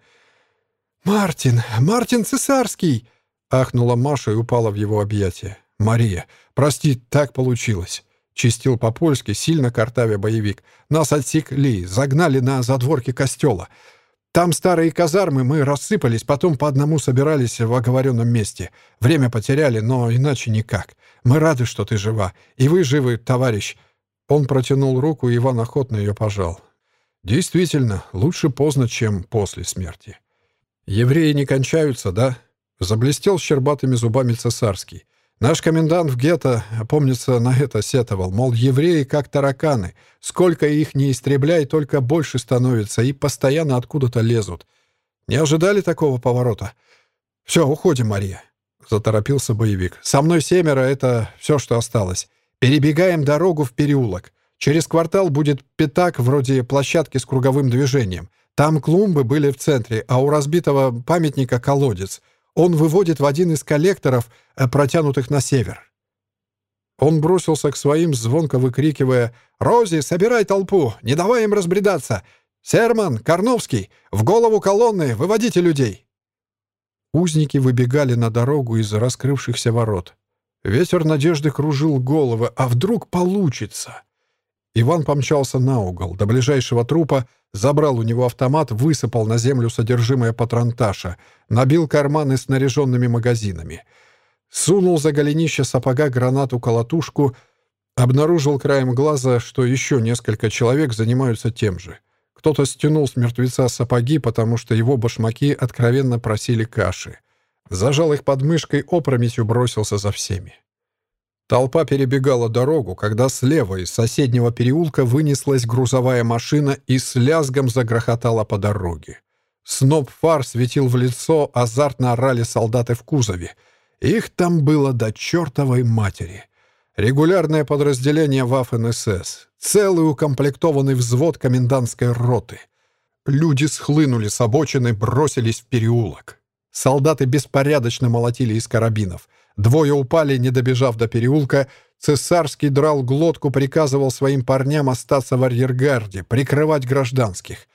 «Мартин! Мартин Цесарский!» Ахнула Маша и упала в его объятия. «Мария, прости, так получилось!» Чистил по-польски, сильно картавя боевик. «Нас отсекли, загнали на задворки костела. Там старые казармы, мы рассыпались, потом по одному собирались в оговоренном месте. Время потеряли, но иначе никак. Мы рады, что ты жива. И вы живы, товарищ». Он протянул руку, и Иван охотно ее пожал. «Действительно, лучше поздно, чем после смерти». «Евреи не кончаются, да?» Заблестел щербатыми зубами цесарский. Наш комендант в гетто, помнится, на это сетовал, мол, евреи как тараканы. Сколько их не истребляй, только больше становится, и постоянно откуда-то лезут. Не ожидали такого поворота? «Все, уходим, Мария», — заторопился боевик. «Со мной семеро — это все, что осталось. Перебегаем дорогу в переулок. Через квартал будет пятак вроде площадки с круговым движением. Там клумбы были в центре, а у разбитого памятника колодец. Он выводит в один из коллекторов, э, протянутых на север. Он бросился к своим, звонко выкрикивая «Рози, собирай толпу! Не давай им разбредаться! Серман, Карновский, в голову колонны, выводите людей!» Узники выбегали на дорогу из раскрывшихся ворот. Ветер надежды кружил головы, а вдруг получится? Иван помчался на угол, до ближайшего трупа, забрал у него автомат, высыпал на землю содержимое патронташа, набил карманы снаряженными магазинами. Сунул за голенище сапога гранату-колотушку, обнаружил краем глаза, что еще несколько человек занимаются тем же. Кто-то стянул с мертвеца сапоги, потому что его башмаки откровенно просили каши. Зажал их под мышкой, опрометью бросился за всеми. Толпа перебегала дорогу, когда слева из соседнего переулка вынеслась грузовая машина и с лязгом загрохотала по дороге. Сноп фар светил в лицо, азартно орали солдаты в кузове. Их там было до чертовой матери. Регулярное подразделение Waffen-СС, целый укомплектованный взвод комендантской роты. Люди схлынули с обочины, бросились в переулок. Солдаты беспорядочно молотили из карабинов — Двое упали, не добежав до переулка. Цесарский драл глотку, приказывал своим парням остаться в арьергарде, прикрывать гражданских.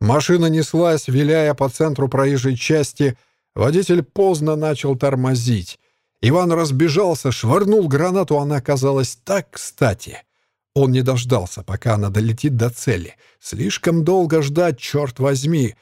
Машина неслась, виляя по центру проезжей части. Водитель поздно начал тормозить. Иван разбежался, швырнул гранату, она оказалась так кстати. Он не дождался, пока она долетит до цели. Слишком долго ждать, черт возьми.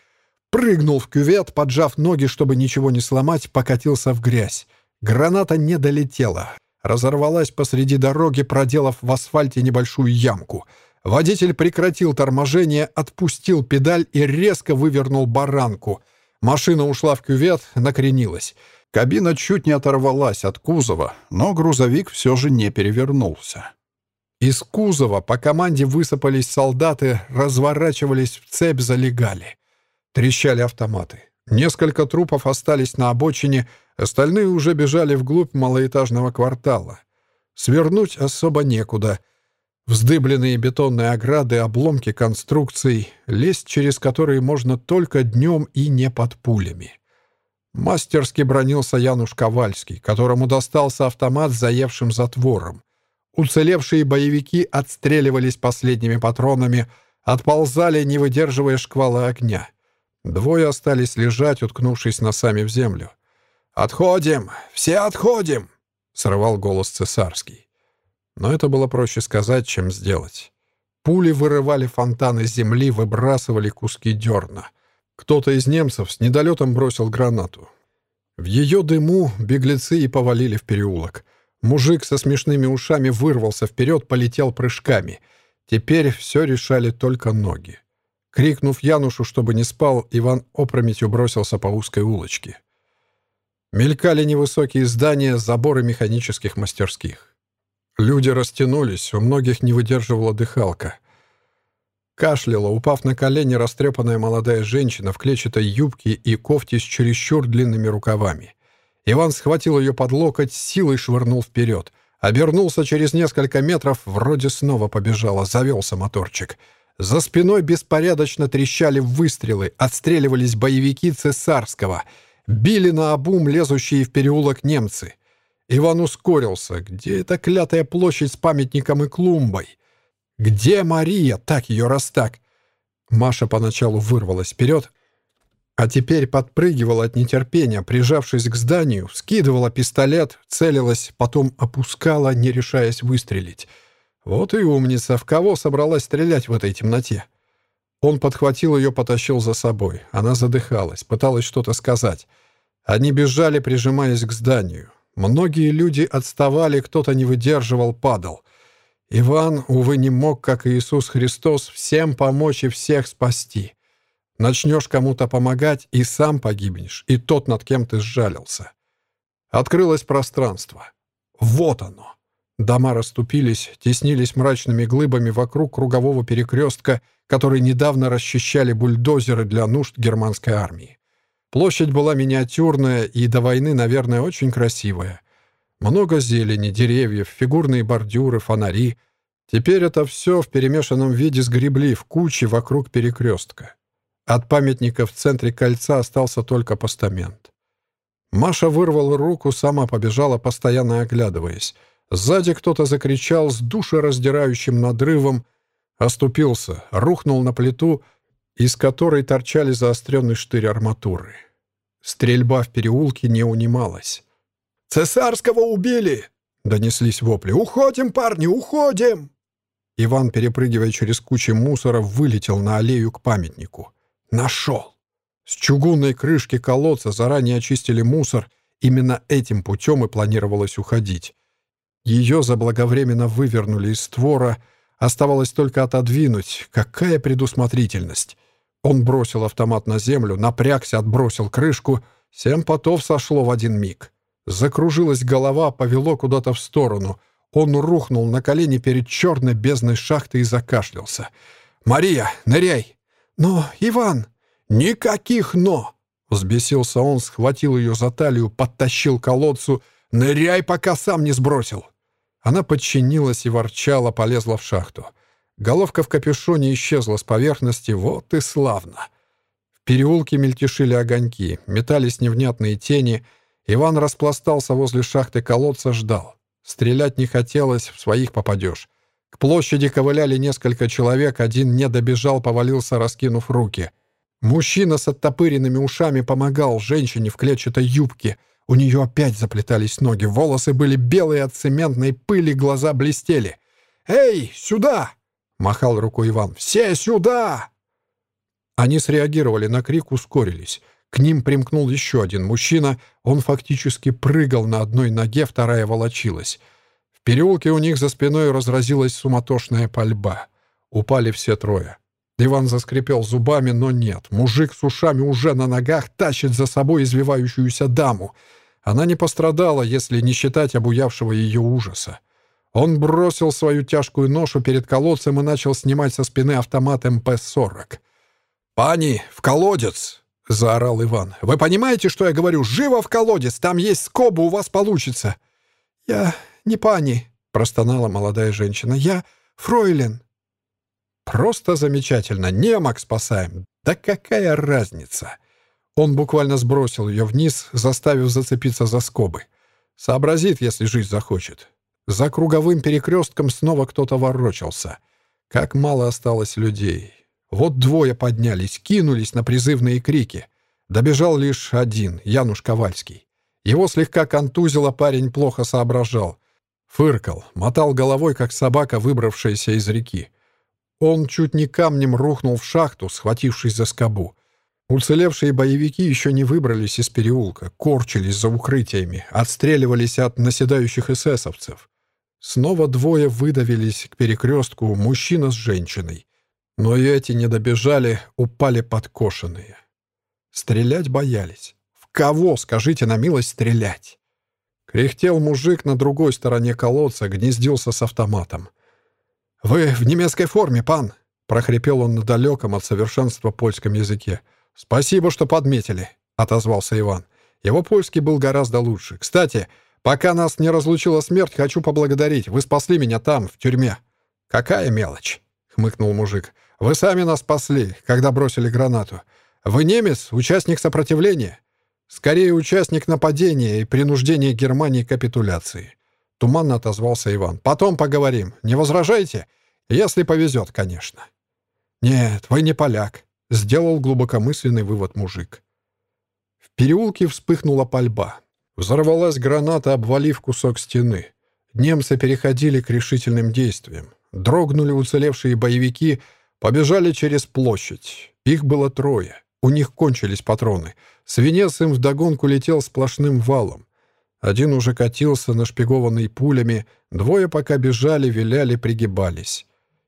Прыгнул в кювет, поджав ноги, чтобы ничего не сломать, покатился в грязь. Граната не долетела. Разорвалась посреди дороги, проделав в асфальте небольшую ямку. Водитель прекратил торможение, отпустил педаль и резко вывернул баранку. Машина ушла в кювет, накренилась. Кабина чуть не оторвалась от кузова, но грузовик все же не перевернулся. Из кузова по команде высыпались солдаты, разворачивались в цепь, залегали. Трещали автоматы. Несколько трупов остались на обочине, остальные уже бежали вглубь малоэтажного квартала. Свернуть особо некуда. Вздыбленные бетонные ограды, обломки конструкций, лезть через которые можно только днем и не под пулями. Мастерски бронился Януш Ковальский, которому достался автомат с заевшим затвором. Уцелевшие боевики отстреливались последними патронами, отползали, не выдерживая шквала огня. Двое остались лежать, уткнувшись носами в землю. «Отходим! Все отходим!» — срывал голос цесарский. Но это было проще сказать, чем сделать. Пули вырывали фонтаны земли, выбрасывали куски дерна. Кто-то из немцев с недолетом бросил гранату. В ее дыму беглецы и повалили в переулок. Мужик со смешными ушами вырвался вперед, полетел прыжками. Теперь все решали только ноги. Крикнув Янушу, чтобы не спал, Иван опрометью бросился по узкой улочке. Мелькали невысокие здания, заборы механических мастерских. Люди растянулись, у многих не выдерживала дыхалка. Кашляла, упав на колени, растрепанная молодая женщина в клетчатой юбке и кофте с чересчур длинными рукавами. Иван схватил ее под локоть, силой швырнул вперед. Обернулся через несколько метров, вроде снова побежала, завелся моторчик. За спиной беспорядочно трещали выстрелы, отстреливались боевики цесарского. Били на обум лезущие в переулок немцы. Иван ускорился. Где эта клятая площадь с памятником и клумбой? Где Мария? Так ее раз так. Маша поначалу вырвалась вперед, а теперь подпрыгивала от нетерпения, прижавшись к зданию, скидывала пистолет, целилась, потом опускала, не решаясь выстрелить. Вот и умница, в кого собралась стрелять в этой темноте? Он подхватил ее, потащил за собой. Она задыхалась, пыталась что-то сказать. Они бежали, прижимаясь к зданию. Многие люди отставали, кто-то не выдерживал, падал. Иван, увы, не мог, как Иисус Христос, всем помочь и всех спасти. Начнешь кому-то помогать, и сам погибнешь, и тот, над кем ты сжалился. Открылось пространство. Вот оно. Дома расступились, теснились мрачными глыбами вокруг кругового перекрестка, который недавно расчищали бульдозеры для нужд германской армии. Площадь была миниатюрная и до войны, наверное, очень красивая. Много зелени, деревьев, фигурные бордюры, фонари. Теперь это все в перемешанном виде сгребли в куче вокруг перекрестка. От памятника в центре кольца остался только постамент. Маша вырвала руку, сама побежала, постоянно оглядываясь. Сзади кто-то закричал с душераздирающим надрывом, оступился, рухнул на плиту, из которой торчали заостренный штырь арматуры. Стрельба в переулке не унималась. «Цесарского убили!» — донеслись вопли. «Уходим, парни, уходим!» Иван, перепрыгивая через кучи мусора, вылетел на аллею к памятнику. Нашел. С чугунной крышки колодца заранее очистили мусор. Именно этим путем и планировалось уходить. Ее заблаговременно вывернули из створа. Оставалось только отодвинуть. Какая предусмотрительность! Он бросил автомат на землю, напрягся, отбросил крышку. Семь потов сошло в один миг. Закружилась голова, повело куда-то в сторону. Он рухнул на колени перед черной бездной шахты и закашлялся. «Мария, ныряй!» «Но, Иван!» «Никаких «но!» Взбесился он, схватил ее за талию, подтащил к колодцу. «Ныряй, пока сам не сбросил!» Она подчинилась и ворчала, полезла в шахту. Головка в капюшоне исчезла с поверхности, вот и славно. В переулке мельтешили огоньки, метались невнятные тени. Иван распластался возле шахты колодца, ждал. Стрелять не хотелось, в своих попадешь. К площади ковыляли несколько человек, один не добежал, повалился, раскинув руки. Мужчина с оттопыренными ушами помогал женщине в клетчатой юбке. У нее опять заплетались ноги, волосы были белые от цементной пыли, глаза блестели. «Эй, сюда!» — махал рукой Иван. «Все сюда!» Они среагировали на крик, ускорились. К ним примкнул еще один мужчина. Он фактически прыгал на одной ноге, вторая волочилась. В переулке у них за спиной разразилась суматошная пальба. Упали все трое. Иван заскрипел зубами, но нет. Мужик с ушами уже на ногах тащит за собой извивающуюся даму. Она не пострадала, если не считать обуявшего ее ужаса. Он бросил свою тяжкую ношу перед колодцем и начал снимать со спины автомат МП-40. «Пани, в колодец!» — заорал Иван. «Вы понимаете, что я говорю? Живо в колодец! Там есть скоба, у вас получится!» «Я не пани», — простонала молодая женщина. «Я фройлен». «Просто замечательно. Немок спасаем. Да какая разница?» Он буквально сбросил ее вниз, заставив зацепиться за скобы. Сообразит, если жить захочет. За круговым перекрестком снова кто-то ворочался. Как мало осталось людей. Вот двое поднялись, кинулись на призывные крики. Добежал лишь один, Януш Ковальский. Его слегка контузило, парень плохо соображал. Фыркал, мотал головой, как собака, выбравшаяся из реки. Он чуть не камнем рухнул в шахту, схватившись за скобу. Уцелевшие боевики еще не выбрались из переулка, корчились за укрытиями, отстреливались от наседающих эсэсовцев. Снова двое выдавились к перекрестку, мужчина с женщиной. Но и эти не добежали, упали подкошенные. Стрелять боялись. В кого, скажите на милость, стрелять? Кряхтел мужик на другой стороне колодца, гнездился с автоматом. «Вы в немецкой форме, пан!» — прохрипел он на далеком от совершенства польском языке. «Спасибо, что подметили», — отозвался Иван. Его польский был гораздо лучше. «Кстати, пока нас не разлучила смерть, хочу поблагодарить. Вы спасли меня там, в тюрьме». «Какая мелочь?» — хмыкнул мужик. «Вы сами нас спасли, когда бросили гранату. Вы немец, участник сопротивления?» «Скорее, участник нападения и принуждения Германии к капитуляции. Туманно отозвался Иван. «Потом поговорим. Не возражаете? Если повезет, конечно». «Нет, вы не поляк», — сделал глубокомысленный вывод мужик. В переулке вспыхнула пальба. Взорвалась граната, обвалив кусок стены. Немцы переходили к решительным действиям. Дрогнули уцелевшие боевики, побежали через площадь. Их было трое. У них кончились патроны. Свинец им вдогонку летел сплошным валом. Один уже катился, нашпигованный пулями, двое пока бежали, виляли, пригибались.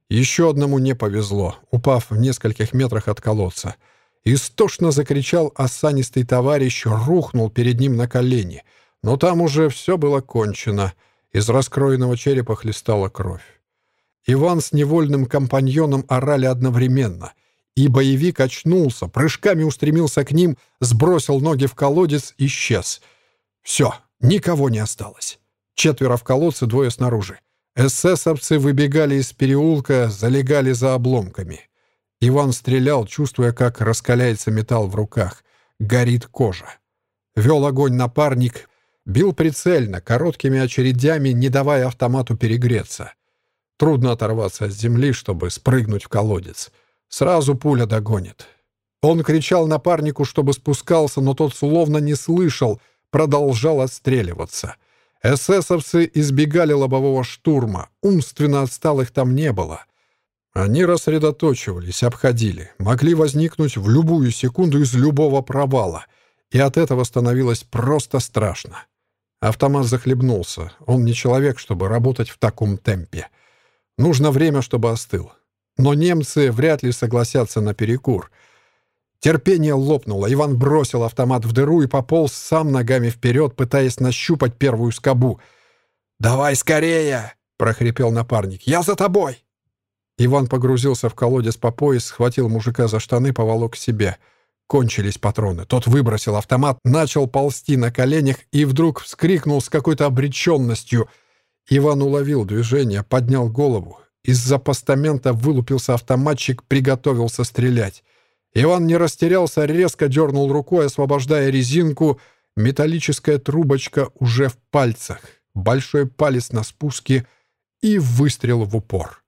Еще одному не повезло, упав в нескольких метрах от колодца. Истошно закричал осанистый товарищ, рухнул перед ним на колени. Но там уже все было кончено. Из раскроенного черепа хлестала кровь. Иван с невольным компаньоном орали одновременно. И боевик очнулся, прыжками устремился к ним, сбросил ноги в колодец, исчез. Все, Никого не осталось. Четверо в колодце, двое снаружи. Эсэсовцы выбегали из переулка, залегали за обломками. Иван стрелял, чувствуя, как раскаляется металл в руках. Горит кожа. Вел огонь напарник, бил прицельно, короткими очередями, не давая автомату перегреться. Трудно оторваться от земли, чтобы спрыгнуть в колодец. Сразу пуля догонит. Он кричал напарнику, чтобы спускался, но тот словно не слышал — продолжал отстреливаться. Эсэсовцы избегали лобового штурма, умственно отсталых там не было. Они рассредоточивались, обходили, могли возникнуть в любую секунду из любого провала, и от этого становилось просто страшно. Автомат захлебнулся. Он не человек, чтобы работать в таком темпе. Нужно время, чтобы остыл. Но немцы вряд ли согласятся на перекур — Терпение лопнуло. Иван бросил автомат в дыру и пополз сам ногами вперед, пытаясь нащупать первую скобу. «Давай скорее!» — прохрипел напарник. «Я за тобой!» Иван погрузился в колодец по пояс, схватил мужика за штаны, поволок к себе. Кончились патроны. Тот выбросил автомат, начал ползти на коленях и вдруг вскрикнул с какой-то обреченностью. Иван уловил движение, поднял голову. Из-за постамента вылупился автоматчик, приготовился стрелять. Иван не растерялся, резко дернул рукой, освобождая резинку. Металлическая трубочка уже в пальцах. Большой палец на спуске и выстрел в упор.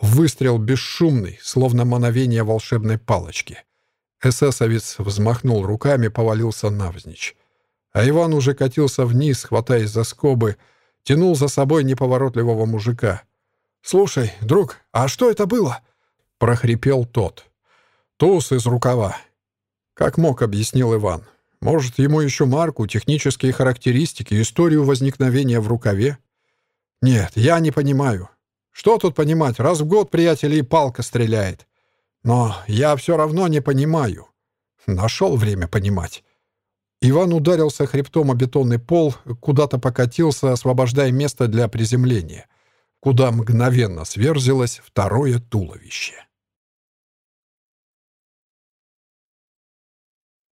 Выстрел бесшумный, словно мановение волшебной палочки. Эсэсовец взмахнул руками, повалился навзничь. А Иван уже катился вниз, хватаясь за скобы, тянул за собой неповоротливого мужика. «Слушай, друг, а что это было?» — прохрипел тот. «Туз из рукава». Как мог, объяснил Иван. Может, ему еще марку, технические характеристики, историю возникновения в рукаве? Нет, я не понимаю. Что тут понимать? Раз в год, приятель, и палка стреляет. Но я все равно не понимаю. Нашел время понимать. Иван ударился хребтом о бетонный пол, куда-то покатился, освобождая место для приземления, куда мгновенно сверзилось второе туловище.